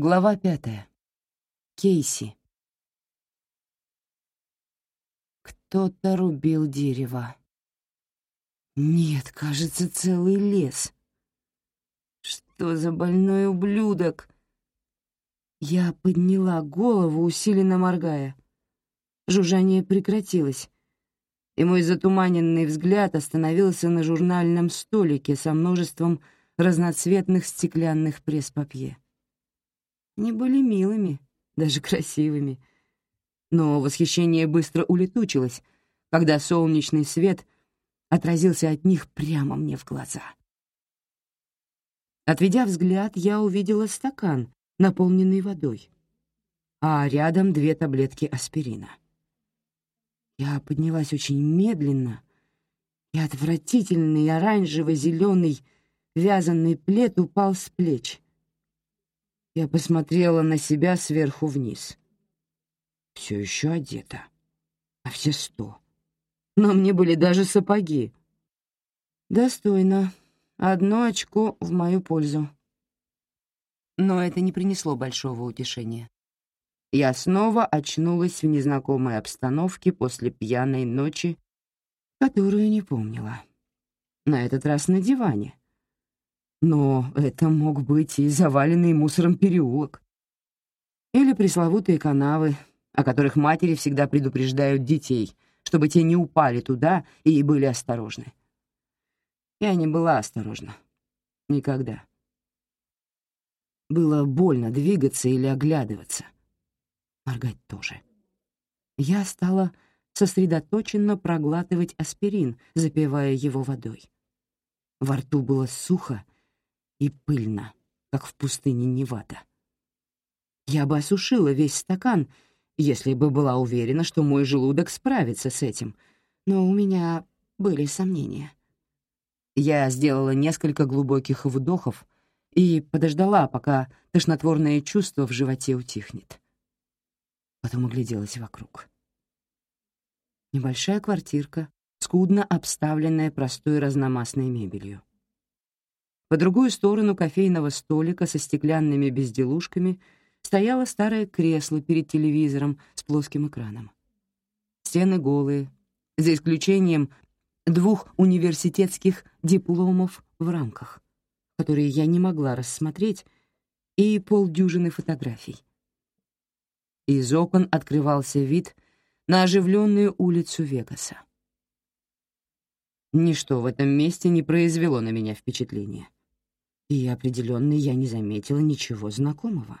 Глава пятая. Кейси. Кто-то рубил дерево. Нет, кажется, целый лес. Что за больной ублюдок? Я подняла голову, усиленно моргая. Жужжание прекратилось, и мой затуманенный взгляд остановился на журнальном столике со множеством разноцветных стеклянных пресс-папье. Они были милыми, даже красивыми. Но восхищение быстро улетучилось, когда солнечный свет отразился от них прямо мне в глаза. Отведя взгляд, я увидела стакан, наполненный водой, а рядом две таблетки аспирина. Я поднялась очень медленно, и отвратительный оранжево-зеленый вязаный плед упал с плеч. Я посмотрела на себя сверху вниз. Все еще одета. А все сто. Но мне были даже сапоги. Достойно. Одно очко в мою пользу. Но это не принесло большого утешения. Я снова очнулась в незнакомой обстановке после пьяной ночи, которую не помнила. На этот раз на диване. Но это мог быть и заваленный мусором переулок. Или пресловутые канавы, о которых матери всегда предупреждают детей, чтобы те не упали туда и были осторожны. Я не была осторожна. Никогда. Было больно двигаться или оглядываться — моргать тоже. Я стала сосредоточенно проглатывать аспирин, запивая его водой. Во рту было сухо и пыльно, как в пустыне Невада. Я бы осушила весь стакан, если бы была уверена, что мой желудок справится с этим, но у меня были сомнения. Я сделала несколько глубоких вдохов и подождала, пока тошнотворное чувство в животе утихнет потом огляделась вокруг. Небольшая квартирка, скудно обставленная простой разномастной мебелью. По другую сторону кофейного столика со стеклянными безделушками стояло старое кресло перед телевизором с плоским экраном. Стены голые, за исключением двух университетских дипломов в рамках, которые я не могла рассмотреть, и полдюжины фотографий. Из окон открывался вид на оживленную улицу Вегаса. Ничто в этом месте не произвело на меня впечатления. И определенно я не заметила ничего знакомого.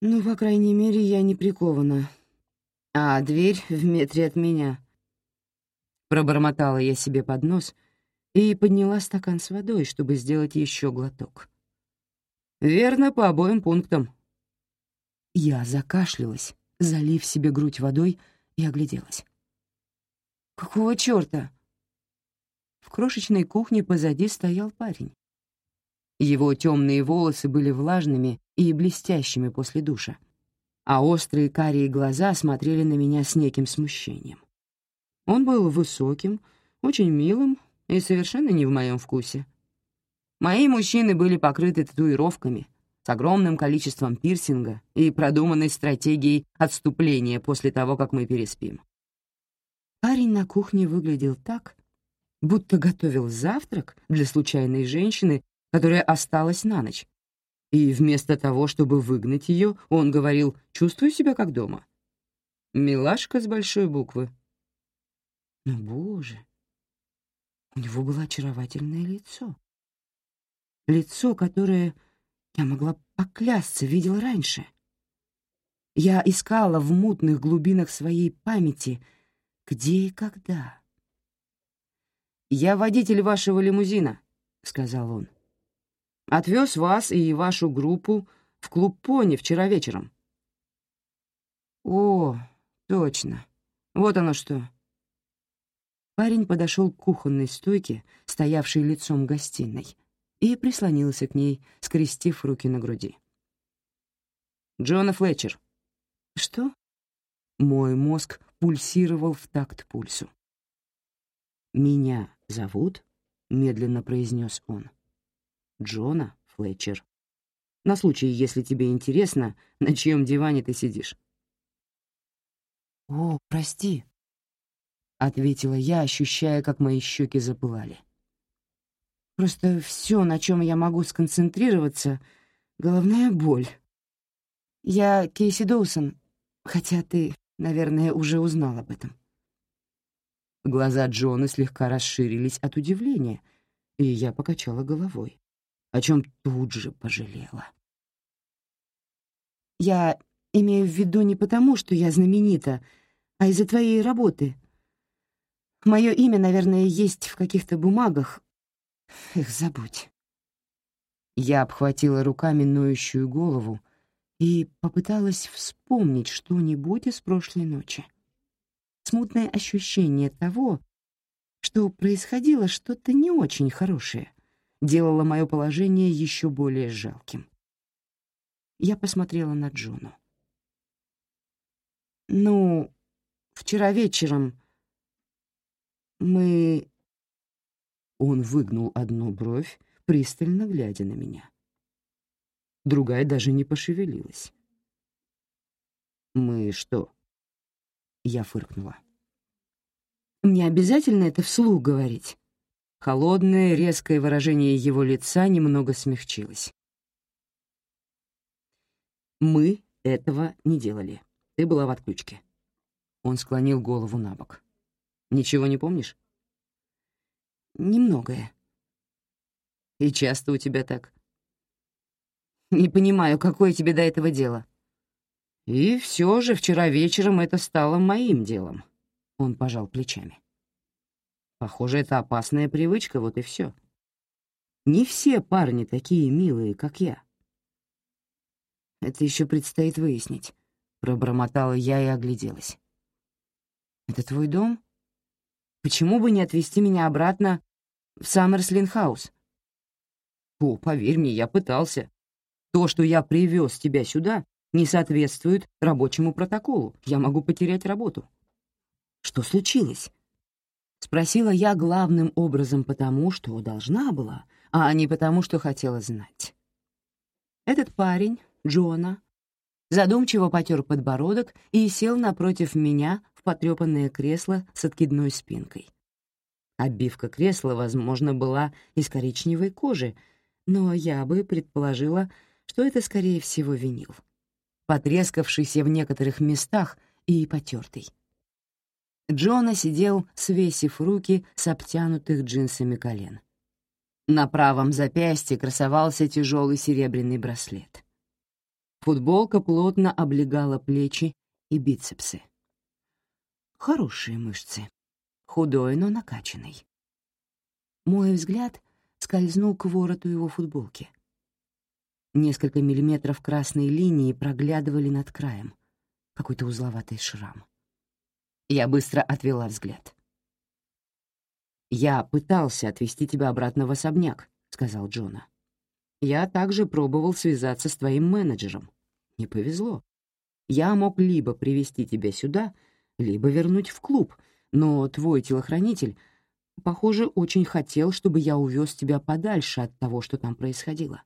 Ну, по крайней мере, я не прикована. А дверь в метре от меня. Пробормотала я себе под нос и подняла стакан с водой, чтобы сделать еще глоток. Верно по обоим пунктам, я закашлялась, залив себе грудь водой, и огляделась. «Какого чёрта?» Крошечной кухне позади стоял парень. Его темные волосы были влажными и блестящими после душа, а острые карие глаза смотрели на меня с неким смущением. Он был высоким, очень милым и совершенно не в моем вкусе. Мои мужчины были покрыты татуировками, с огромным количеством пирсинга и продуманной стратегией отступления после того, как мы переспим. Парень на кухне выглядел так, будто готовил завтрак для случайной женщины, которая осталась на ночь. И вместо того, чтобы выгнать ее, он говорил «чувствую себя как дома». Милашка с большой буквы. Но, боже, у него было очаровательное лицо. Лицо, которое я могла поклясться, видела раньше. Я искала в мутных глубинах своей памяти, где и когда. «Я водитель вашего лимузина», — сказал он. «Отвез вас и вашу группу в клуб «Пони» вчера вечером». «О, точно. Вот оно что». Парень подошел к кухонной стойке, стоявшей лицом гостиной, и прислонился к ней, скрестив руки на груди. «Джона Флетчер». «Что?» Мой мозг пульсировал в такт пульсу. «Меня зовут?» — медленно произнес он. «Джона Флетчер». на случай, если тебе интересно, на чьем диване ты сидишь». «О, прости», — ответила я, ощущая, как мои щеки запылали. «Просто все, на чем я могу сконцентрироваться — головная боль. Я Кейси Доусон, хотя ты, наверное, уже узнал об этом». Глаза Джона слегка расширились от удивления, и я покачала головой, о чем тут же пожалела. «Я имею в виду не потому, что я знаменита, а из-за твоей работы. Мое имя, наверное, есть в каких-то бумагах. Их забудь». Я обхватила руками ноющую голову и попыталась вспомнить что-нибудь из прошлой ночи. Смутное ощущение того, что происходило что-то не очень хорошее, делало мое положение еще более жалким. Я посмотрела на Джону. «Ну, вчера вечером мы...» Он выгнул одну бровь, пристально глядя на меня. Другая даже не пошевелилась. «Мы что?» Я фыркнула. «Мне обязательно это вслух говорить?» Холодное, резкое выражение его лица немного смягчилось. «Мы этого не делали. Ты была в отключке». Он склонил голову на бок. «Ничего не помнишь?» «Немногое». «И часто у тебя так?» «Не понимаю, какое тебе до этого дело?» «И все же вчера вечером это стало моим делом», — он пожал плечами. «Похоже, это опасная привычка, вот и все. Не все парни такие милые, как я». Это еще предстоит выяснить. Пробормотала я и огляделась. Это твой дом? Почему бы не отвезти меня обратно в Саммерслин-хаус? О, поверь мне, я пытался. То, что я привез тебя сюда, не соответствует рабочему протоколу. Я могу потерять работу. Что случилось? Спросила я главным образом потому, что должна была, а не потому, что хотела знать. Этот парень Джона, задумчиво потер подбородок и сел напротив меня в потрепанное кресло с откидной спинкой. Обивка кресла, возможно, была из коричневой кожи, но я бы предположила, что это, скорее всего, винил. Потрескавшийся в некоторых местах и потертый. Джона сидел, свесив руки с обтянутых джинсами колен. На правом запястье красовался тяжелый серебряный браслет. Футболка плотно облегала плечи и бицепсы. Хорошие мышцы. Худой, но накачанный. Мой взгляд скользнул к вороту его футболки. Несколько миллиметров красной линии проглядывали над краем. Какой-то узловатый шрам. Я быстро отвела взгляд. «Я пытался отвезти тебя обратно в особняк», — сказал Джона. Я также пробовал связаться с твоим менеджером. Не повезло. Я мог либо привести тебя сюда, либо вернуть в клуб, но твой телохранитель, похоже, очень хотел, чтобы я увез тебя подальше от того, что там происходило.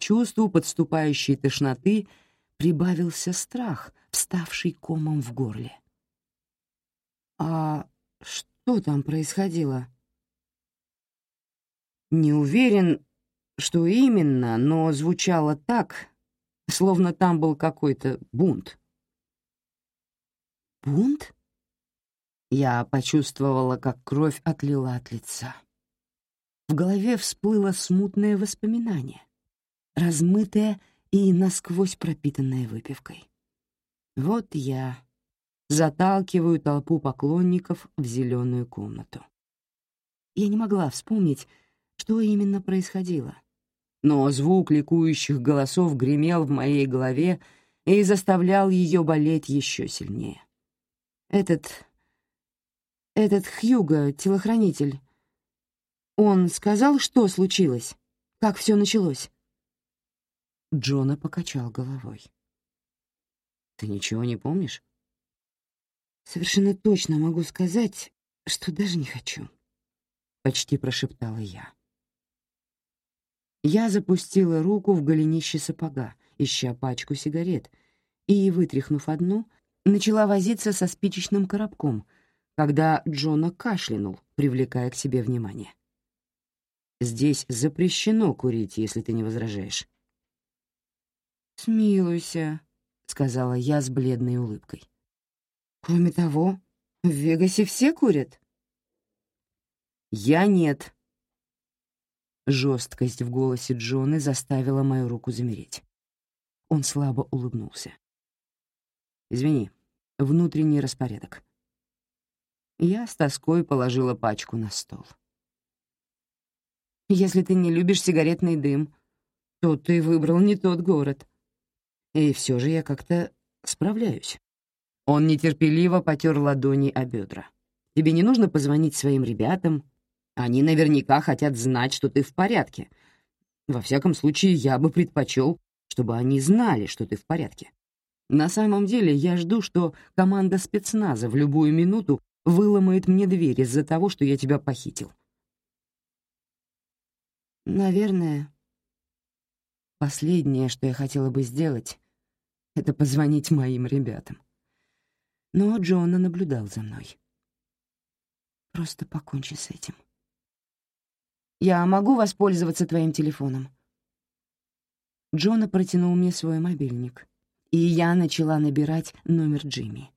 Чувству подступающей тошноты прибавился страх, вставший комом в горле. «А что там происходило?» «Не уверен, что именно, но звучало так, словно там был какой-то бунт. «Бунт?» Я почувствовала, как кровь отлила от лица. В голове всплыло смутное воспоминание, размытое и насквозь пропитанное выпивкой. Вот я заталкиваю толпу поклонников в зеленую комнату. Я не могла вспомнить, что именно происходило — но звук ликующих голосов гремел в моей голове и заставлял ее болеть еще сильнее. Этот... этот Хьюго, телохранитель, он сказал, что случилось? Как все началось?» Джона покачал головой. «Ты ничего не помнишь?» «Совершенно точно могу сказать, что даже не хочу», — почти прошептала я. Я запустила руку в голенище сапога, ища пачку сигарет, и, вытряхнув одну, начала возиться со спичечным коробком, когда Джона кашлянул, привлекая к себе внимание. «Здесь запрещено курить, если ты не возражаешь». «Смилуйся», — сказала я с бледной улыбкой. «Кроме того, в Вегасе все курят». «Я нет», Жесткость в голосе Джоны заставила мою руку замереть. Он слабо улыбнулся. «Извини, внутренний распорядок». Я с тоской положила пачку на стол. «Если ты не любишь сигаретный дым, то ты выбрал не тот город. И все же я как-то справляюсь». Он нетерпеливо потер ладони о бедра. «Тебе не нужно позвонить своим ребятам они наверняка хотят знать, что ты в порядке. Во всяком случае, я бы предпочел, чтобы они знали, что ты в порядке. На самом деле, я жду, что команда спецназа в любую минуту выломает мне дверь из-за того, что я тебя похитил. Наверное, последнее, что я хотела бы сделать, это позвонить моим ребятам. Но Джона наблюдал за мной. Просто покончи с этим. Я могу воспользоваться твоим телефоном?» Джона протянул мне свой мобильник, и я начала набирать номер Джимми.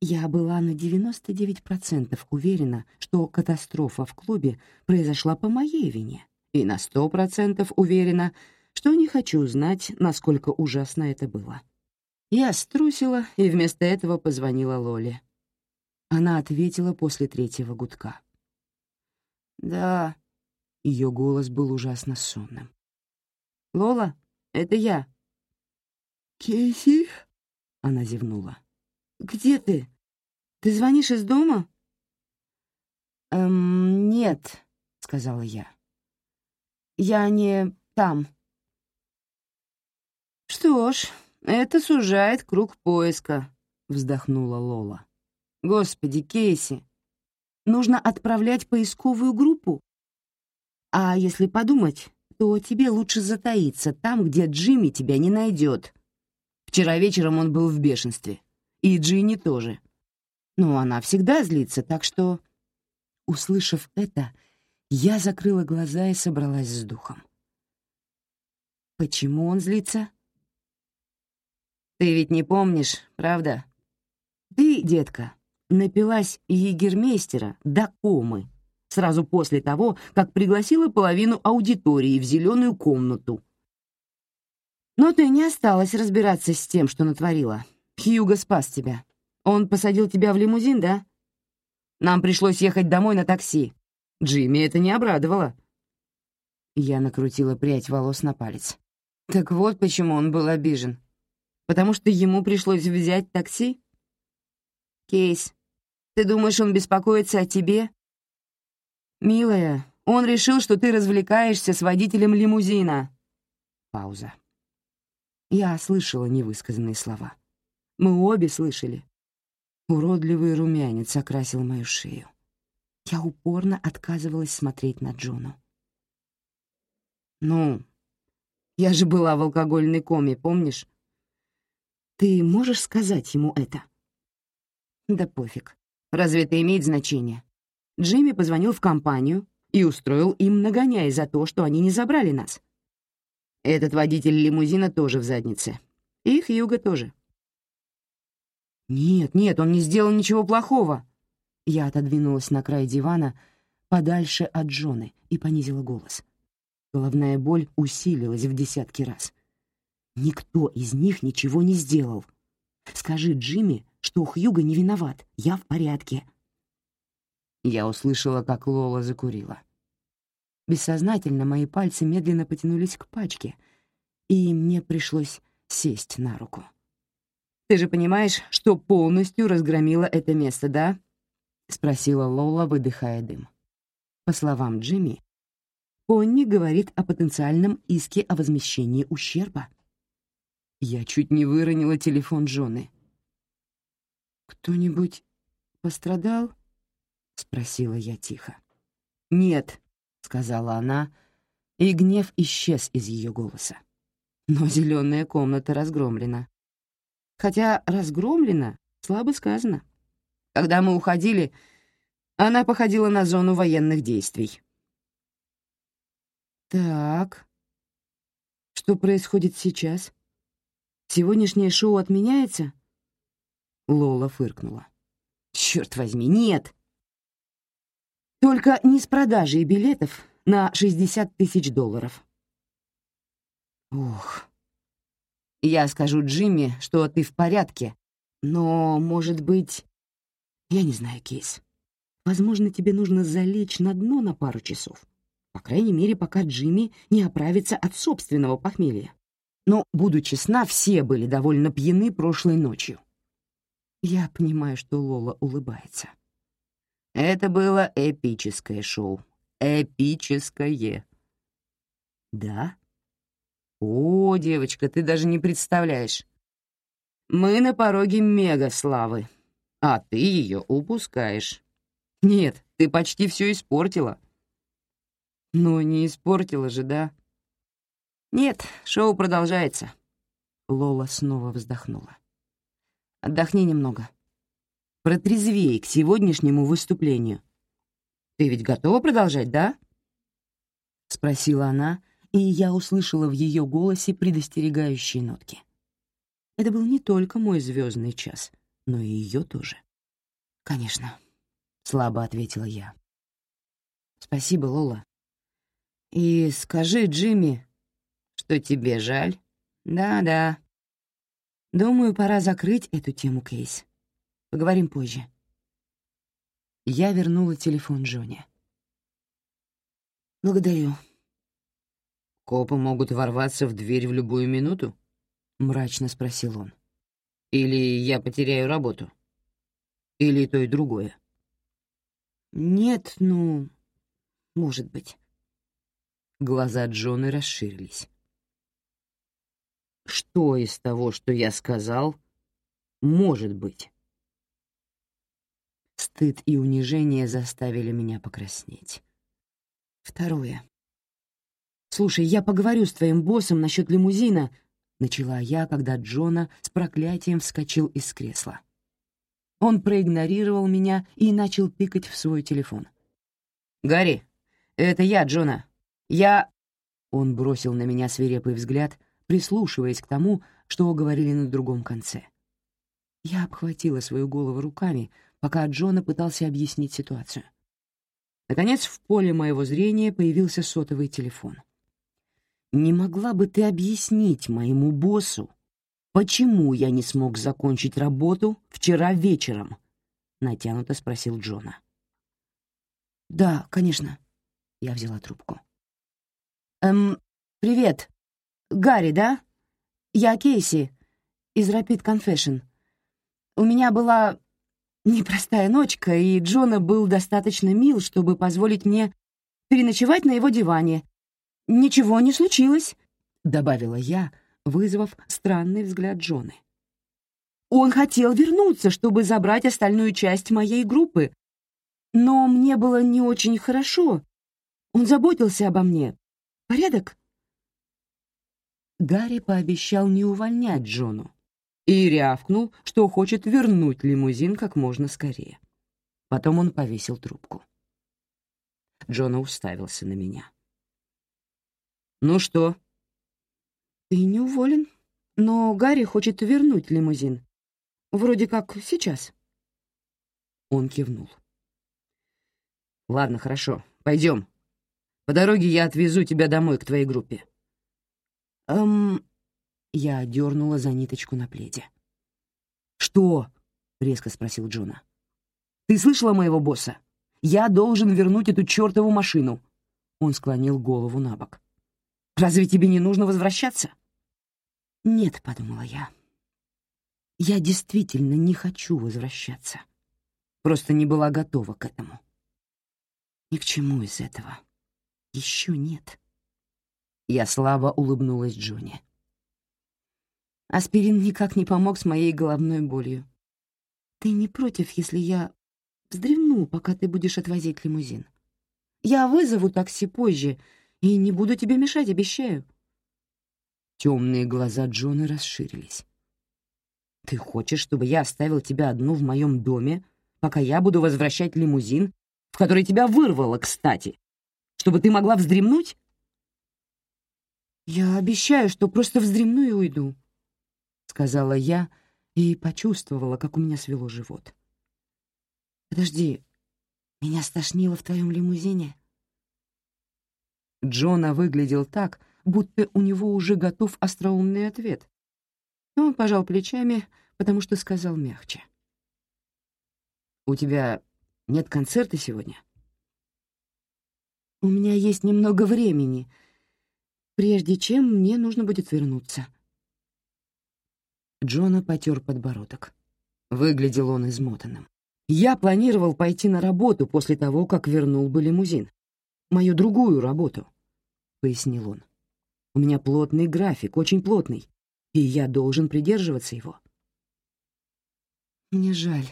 Я была на 99% уверена, что катастрофа в клубе произошла по моей вине, и на 100% уверена, что не хочу знать, насколько ужасно это было. Я струсила и вместо этого позвонила Лоле. Она ответила после третьего гудка. «Да». Ее голос был ужасно сонным. «Лола, это я». «Кейси?» — она зевнула. «Где ты? Ты звонишь из дома?» «Эм, нет», — сказала я. «Я не там». «Что ж, это сужает круг поиска», — вздохнула Лола. «Господи, Кейси, нужно отправлять поисковую группу. А если подумать, то тебе лучше затаиться там, где Джимми тебя не найдет. Вчера вечером он был в бешенстве. И Джинни тоже. Но она всегда злится, так что... Услышав это, я закрыла глаза и собралась с духом. Почему он злится? Ты ведь не помнишь, правда? Ты, детка, напилась егермейстера до комы сразу после того, как пригласила половину аудитории в зеленую комнату. Но ты не осталась разбираться с тем, что натворила. Хьюго спас тебя. Он посадил тебя в лимузин, да? Нам пришлось ехать домой на такси. Джимми это не обрадовало. Я накрутила прядь волос на палец. Так вот почему он был обижен. Потому что ему пришлось взять такси? Кейс, ты думаешь, он беспокоится о тебе? Милая, он решил, что ты развлекаешься с водителем лимузина. Пауза. Я слышала невысказанные слова. Мы обе слышали. Уродливый румянец окрасил мою шею. Я упорно отказывалась смотреть на Джону. «Ну, я же была в алкогольной коме, помнишь? Ты можешь сказать ему это?» «Да пофиг. Разве это имеет значение? Джимми позвонил в компанию и устроил им нагоняй за то, что они не забрали нас. Этот водитель лимузина тоже в заднице. И Хьюго тоже. «Нет, нет, он не сделал ничего плохого». Я отодвинулась на край дивана подальше от Джоны и понизила голос. Головная боль усилилась в десятки раз. «Никто из них ничего не сделал. Скажи Джимми, что Хьюго не виноват. Я в порядке». Я услышала, как Лола закурила. Бессознательно мои пальцы медленно потянулись к пачке, и мне пришлось сесть на руку. «Ты же понимаешь, что полностью разгромила это место, да?» — спросила Лола, выдыхая дым. По словам Джимми, Понни говорит о потенциальном иске о возмещении ущерба. Я чуть не выронила телефон Джоны. «Кто-нибудь пострадал?» — спросила я тихо. «Нет», — сказала она, и гнев исчез из ее голоса. Но зеленая комната разгромлена. Хотя разгромлена слабо сказано. Когда мы уходили, она походила на зону военных действий. Так, что происходит сейчас? Сегодняшнее шоу отменяется? Лола фыркнула. Черт возьми, нет! Только не с продажей билетов на 60 тысяч долларов. Ух. Я скажу Джимми, что ты в порядке, но, может быть... Я не знаю, Кейс. Возможно, тебе нужно залечь на дно на пару часов. По крайней мере, пока Джимми не оправится от собственного похмелья. Но, буду честна, все были довольно пьяны прошлой ночью. Я понимаю, что Лола улыбается. Это было эпическое шоу. Эпическое. Да? О, девочка, ты даже не представляешь. Мы на пороге мега-славы, а ты ее упускаешь. Нет, ты почти все испортила. Но не испортила же, да? Нет, шоу продолжается. Лола снова вздохнула. Отдохни немного. Протрезвей к сегодняшнему выступлению. Ты ведь готова продолжать, да? Спросила она, и я услышала в ее голосе предостерегающие нотки. Это был не только мой звездный час, но и ее тоже. «Конечно», — слабо ответила я. «Спасибо, Лола. И скажи Джимми, что тебе жаль. Да-да, Думаю, пора закрыть эту тему, Кейс. Поговорим позже. Я вернула телефон Джоне. Благодарю. Копы могут ворваться в дверь в любую минуту? Мрачно спросил он. Или я потеряю работу? Или то и другое? Нет, ну, может быть. Глаза Джона расширились. Что из того, что я сказал, может быть? Стыд и унижение заставили меня покраснеть. Второе. «Слушай, я поговорю с твоим боссом насчет лимузина», — начала я, когда Джона с проклятием вскочил из кресла. Он проигнорировал меня и начал пикать в свой телефон. «Гарри, это я, Джона. Я...» Он бросил на меня свирепый взгляд, прислушиваясь к тому, что говорили на другом конце. Я обхватила свою голову руками, пока Джона пытался объяснить ситуацию. Наконец, в поле моего зрения появился сотовый телефон. «Не могла бы ты объяснить моему боссу, почему я не смог закончить работу вчера вечером?» — натянуто спросил Джона. «Да, конечно». Я взяла трубку. «Эм, привет. Гарри, да? Я Кейси из Rapid Confession. У меня была непростая ночка, и Джона был достаточно мил, чтобы позволить мне переночевать на его диване. Ничего не случилось, — добавила я, вызвав странный взгляд Джоны. Он хотел вернуться, чтобы забрать остальную часть моей группы, но мне было не очень хорошо. Он заботился обо мне. Порядок? Гарри пообещал не увольнять Джону и рявкнул, что хочет вернуть лимузин как можно скорее. Потом он повесил трубку. Джона уставился на меня. «Ну что?» «Ты не уволен, но Гарри хочет вернуть лимузин. Вроде как сейчас». Он кивнул. «Ладно, хорошо, пойдем. По дороге я отвезу тебя домой к твоей группе». «Эм...» Я дернула за ниточку на пледе. «Что?» — резко спросил Джона. «Ты слышала моего босса? Я должен вернуть эту чертову машину!» Он склонил голову на бок. «Разве тебе не нужно возвращаться?» «Нет», — подумала я. «Я действительно не хочу возвращаться. Просто не была готова к этому. Ни к чему из этого. Еще нет». Я слабо улыбнулась Джонни. Аспирин никак не помог с моей головной болью. Ты не против, если я вздремну, пока ты будешь отвозить лимузин? Я вызову такси позже, И не буду тебе мешать, обещаю. Темные глаза Джона расширились. «Ты хочешь, чтобы я оставил тебя одну в моем доме, пока я буду возвращать лимузин, в который тебя вырвало, кстати, чтобы ты могла вздремнуть?» «Я обещаю, что просто вздремну и уйду», — сказала я и почувствовала, как у меня свело живот. «Подожди, меня стошнило в твоем лимузине?» Джона выглядел так, будто у него уже готов остроумный ответ. Но он пожал плечами, потому что сказал мягче. «У тебя нет концерта сегодня?» «У меня есть немного времени, прежде чем мне нужно будет вернуться». Джона потер подбородок. Выглядел он измотанным. «Я планировал пойти на работу после того, как вернул бы лимузин. Мою другую работу», — пояснил он. У меня плотный график, очень плотный, и я должен придерживаться его. Мне жаль.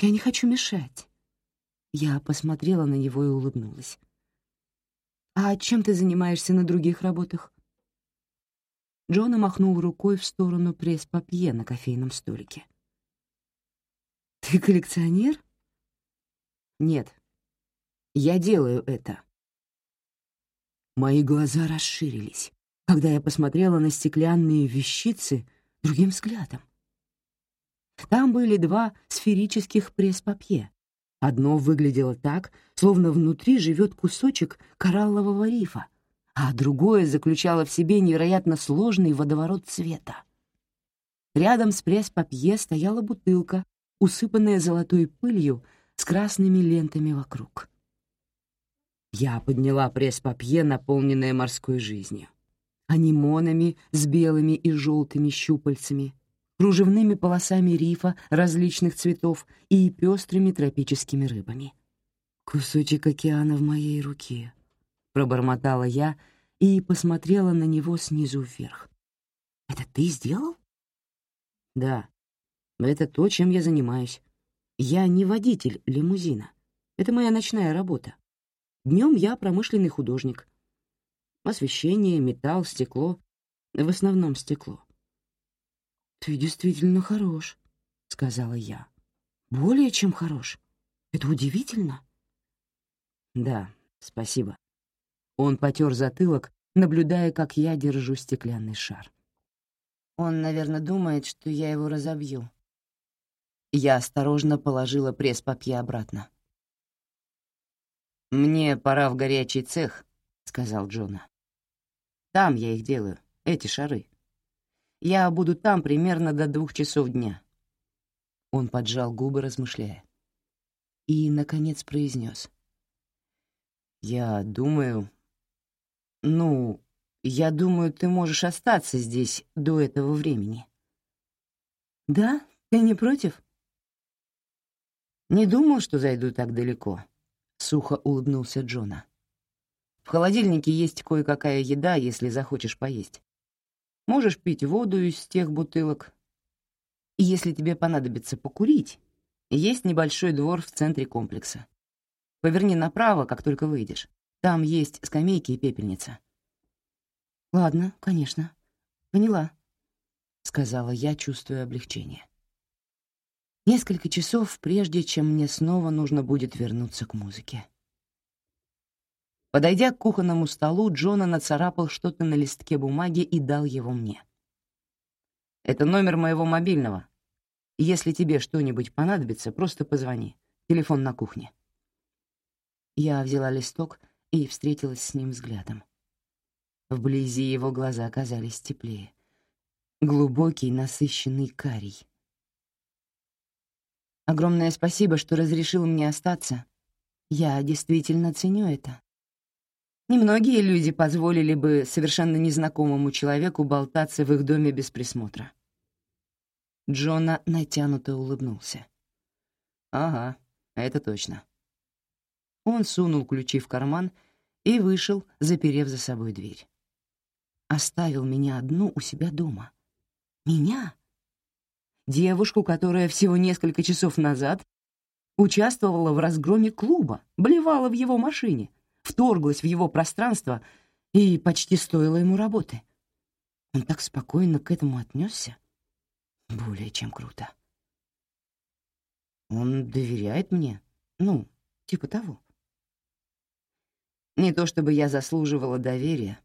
Я не хочу мешать. Я посмотрела на него и улыбнулась. «А чем ты занимаешься на других работах?» Джона махнул рукой в сторону пресс-папье на кофейном столике. «Ты коллекционер?» «Нет, я делаю это». Мои глаза расширились когда я посмотрела на стеклянные вещицы другим взглядом. Там были два сферических пресс-папье. Одно выглядело так, словно внутри живет кусочек кораллового рифа, а другое заключало в себе невероятно сложный водоворот цвета. Рядом с пресс-папье стояла бутылка, усыпанная золотой пылью с красными лентами вокруг. Я подняла пресс-папье, наполненное морской жизнью анимонами с белыми и желтыми щупальцами, кружевными полосами рифа различных цветов и пестрыми тропическими рыбами. «Кусочек океана в моей руке», — пробормотала я и посмотрела на него снизу вверх. «Это ты сделал?» «Да, это то, чем я занимаюсь. Я не водитель лимузина. Это моя ночная работа. Днем я промышленный художник, Освещение, металл, стекло. В основном стекло. «Ты действительно хорош», — сказала я. «Более чем хорош. Это удивительно». «Да, спасибо». Он потер затылок, наблюдая, как я держу стеклянный шар. Он, наверное, думает, что я его разобью. Я осторожно положила пресс-папье обратно. «Мне пора в горячий цех», — сказал Джона. Там я их делаю, эти шары. Я буду там примерно до двух часов дня». Он поджал губы, размышляя. И, наконец, произнес. «Я думаю... Ну, я думаю, ты можешь остаться здесь до этого времени». «Да? Ты не против?» «Не думал, что зайду так далеко», — сухо улыбнулся Джона. В холодильнике есть кое-какая еда, если захочешь поесть. Можешь пить воду из тех бутылок. И если тебе понадобится покурить, есть небольшой двор в центре комплекса. Поверни направо, как только выйдешь. Там есть скамейки и пепельница. «Ладно, конечно. Поняла», — сказала я, чувствуя облегчение. Несколько часов, прежде чем мне снова нужно будет вернуться к музыке. Подойдя к кухонному столу, Джона нацарапал что-то на листке бумаги и дал его мне. «Это номер моего мобильного. Если тебе что-нибудь понадобится, просто позвони. Телефон на кухне». Я взяла листок и встретилась с ним взглядом. Вблизи его глаза оказались теплее. Глубокий, насыщенный карий. «Огромное спасибо, что разрешил мне остаться. Я действительно ценю это», Немногие люди позволили бы совершенно незнакомому человеку болтаться в их доме без присмотра. Джона натянуто улыбнулся. «Ага, это точно». Он сунул ключи в карман и вышел, заперев за собой дверь. Оставил меня одну у себя дома. Меня? Девушку, которая всего несколько часов назад участвовала в разгроме клуба, блевала в его машине — вторглась в его пространство и почти стоило ему работы. Он так спокойно к этому отнесся. Более чем круто. Он доверяет мне? Ну, типа того. Не то чтобы я заслуживала доверия.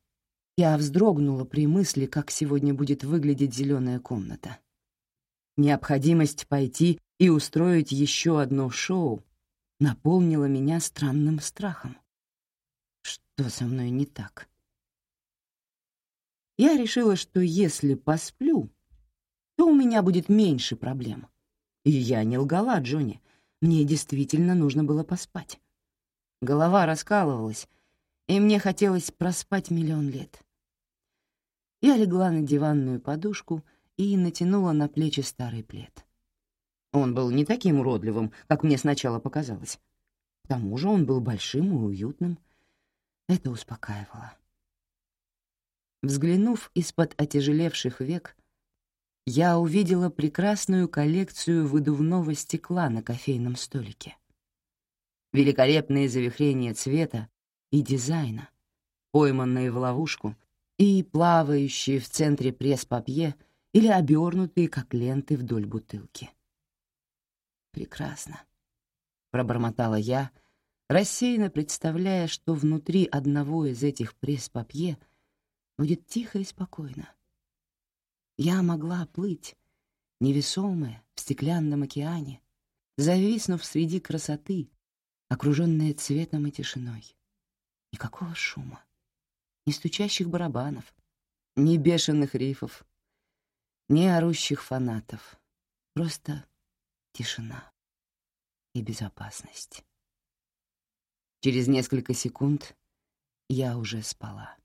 Я вздрогнула при мысли, как сегодня будет выглядеть зеленая комната. Необходимость пойти и устроить еще одно шоу наполнила меня странным страхом. Что со мной не так? Я решила, что если посплю, то у меня будет меньше проблем. И я не лгала Джонни. Мне действительно нужно было поспать. Голова раскалывалась, и мне хотелось проспать миллион лет. Я легла на диванную подушку и натянула на плечи старый плед. Он был не таким уродливым, как мне сначала показалось. К тому же он был большим и уютным. Это успокаивало. Взглянув из-под отяжелевших век, я увидела прекрасную коллекцию выдувного стекла на кофейном столике. Великолепные завихрения цвета и дизайна, пойманные в ловушку и плавающие в центре пресс-папье или обернутые, как ленты, вдоль бутылки. «Прекрасно», — пробормотала я, рассеянно представляя, что внутри одного из этих пресс-папье будет тихо и спокойно. Я могла плыть, невесомая, в стеклянном океане, зависнув среди красоты, окруженная цветом и тишиной. Никакого шума, ни стучащих барабанов, ни бешеных рифов, ни орущих фанатов. Просто тишина и безопасность. Через несколько секунд я уже спала.